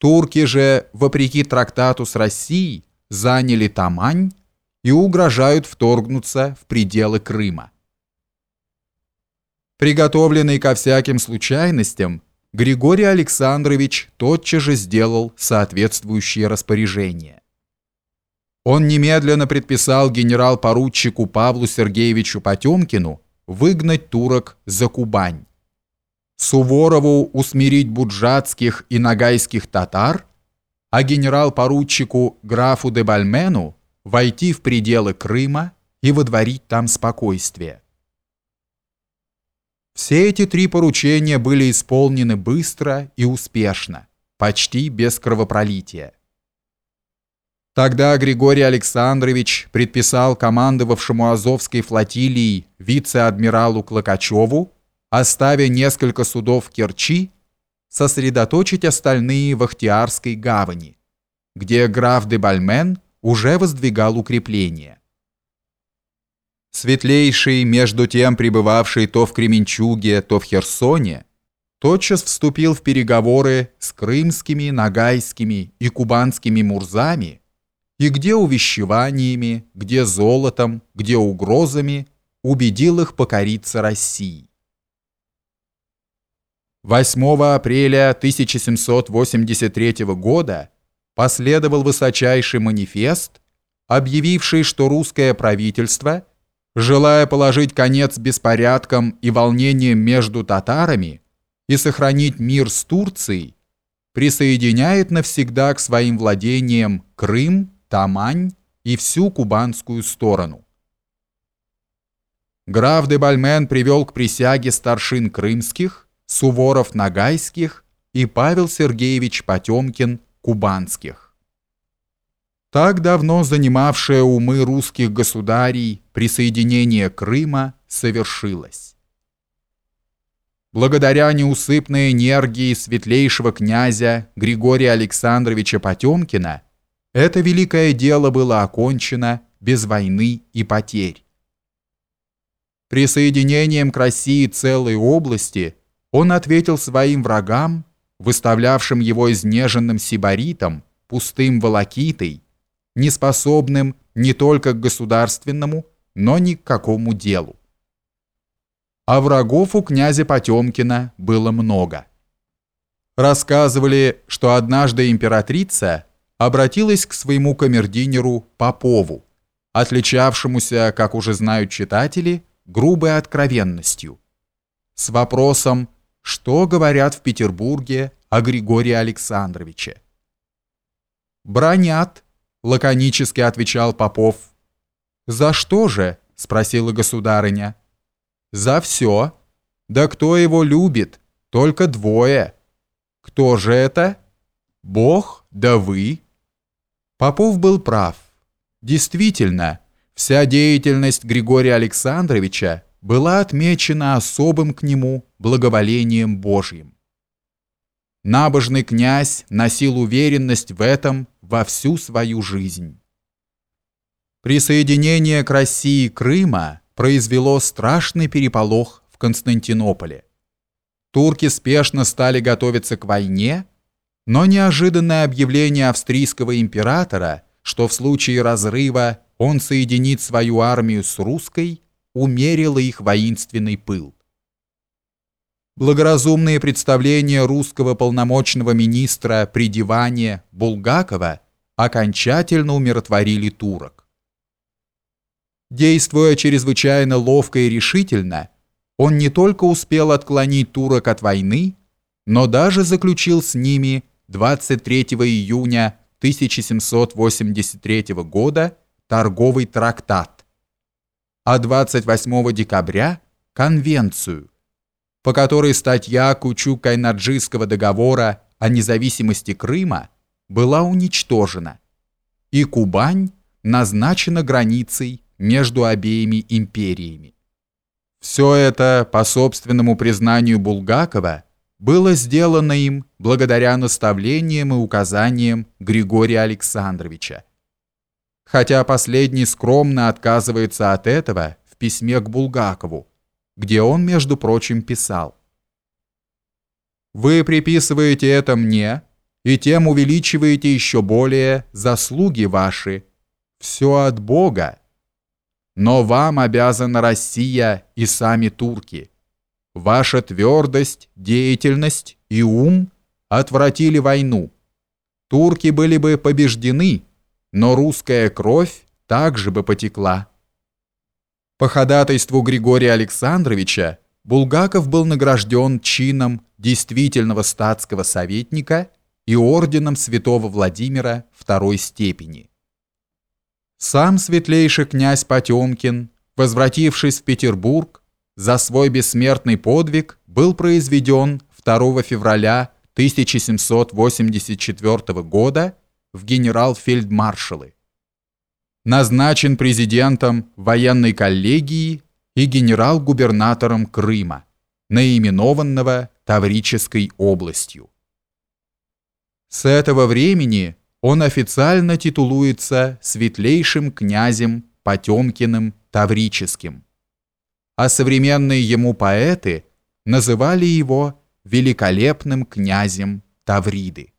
Турки же, вопреки трактату с Россией, заняли Тамань и угрожают вторгнуться в пределы Крыма. Приготовленный ко всяким случайностям, Григорий Александрович тотчас же сделал соответствующие распоряжения. Он немедленно предписал генерал-поручику Павлу Сергеевичу Потемкину выгнать турок за Кубань. Суворову усмирить буджатских и нагайских татар, а генерал-поручику графу де Бальмену войти в пределы Крыма и водворить там спокойствие. Все эти три поручения были исполнены быстро и успешно, почти без кровопролития. Тогда Григорий Александрович предписал командовавшему Азовской флотилией вице-адмиралу Клокачеву, оставя несколько судов в Керчи, сосредоточить остальные в Ахтиарской гавани, где граф де Бальмен уже воздвигал укрепления. Светлейший, между тем пребывавший то в Кременчуге, то в Херсоне, тотчас вступил в переговоры с крымскими, нагайскими и кубанскими мурзами, и где увещеваниями, где золотом, где угрозами убедил их покориться России. 8 апреля 1783 года последовал высочайший манифест, объявивший, что русское правительство – желая положить конец беспорядкам и волнениям между татарами и сохранить мир с Турцией, присоединяет навсегда к своим владениям Крым, Тамань и всю кубанскую сторону. Граф де Бальмен привел к присяге старшин крымских, Суворов Нагайских и Павел Сергеевич Потемкин Кубанских так давно занимавшее умы русских государей присоединение Крыма совершилось. Благодаря неусыпной энергии светлейшего князя Григория Александровича Потемкина это великое дело было окончено без войны и потерь. Присоединением к России целой области он ответил своим врагам, выставлявшим его изнеженным сибаритом, пустым волокитой, неспособным не только к государственному, но ни к какому делу. А врагов у князя Потемкина было много. Рассказывали, что однажды императрица обратилась к своему камердинеру Попову, отличавшемуся, как уже знают читатели, грубой откровенностью, с вопросом, что говорят в Петербурге о Григории Александровиче. «Бронят», лаконически отвечал Попов. За что же? спросила государыня. За все. Да кто его любит? Только двое. Кто же это? Бог, да вы. Попов был прав. Действительно, вся деятельность Григория Александровича была отмечена особым к нему благоволением Божьим. Набожный князь носил уверенность в этом во всю свою жизнь. Присоединение к России Крыма произвело страшный переполох в Константинополе. Турки спешно стали готовиться к войне, но неожиданное объявление австрийского императора, что в случае разрыва он соединит свою армию с русской, умерило их воинственный пыл благоразумные представления русского полномочного министра при диване Булгакова окончательно умиротворили турок. Действуя чрезвычайно ловко и решительно, он не только успел отклонить турок от войны, но даже заключил с ними 23 июня 1783 года торговый трактат, а 28 декабря – конвенцию, по которой статья Кучу-Кайнаджийского договора о независимости Крыма была уничтожена, и Кубань назначена границей между обеими империями. Все это, по собственному признанию Булгакова, было сделано им благодаря наставлениям и указаниям Григория Александровича. Хотя последний скромно отказывается от этого в письме к Булгакову, где он, между прочим, писал. «Вы приписываете это мне, и тем увеличиваете еще более заслуги ваши. Все от Бога. Но вам обязана Россия и сами турки. Ваша твердость, деятельность и ум отвратили войну. Турки были бы побеждены, но русская кровь также бы потекла. По ходатайству Григория Александровича Булгаков был награжден чином действительного статского советника и орденом святого Владимира второй степени. Сам светлейший князь Потемкин, возвратившись в Петербург, за свой бессмертный подвиг был произведен 2 февраля 1784 года в генерал-фельдмаршалы. Назначен президентом военной коллегии и генерал-губернатором Крыма, наименованного Таврической областью. С этого времени он официально титулуется светлейшим князем Потемкиным Таврическим, а современные ему поэты называли его великолепным князем Тавриды.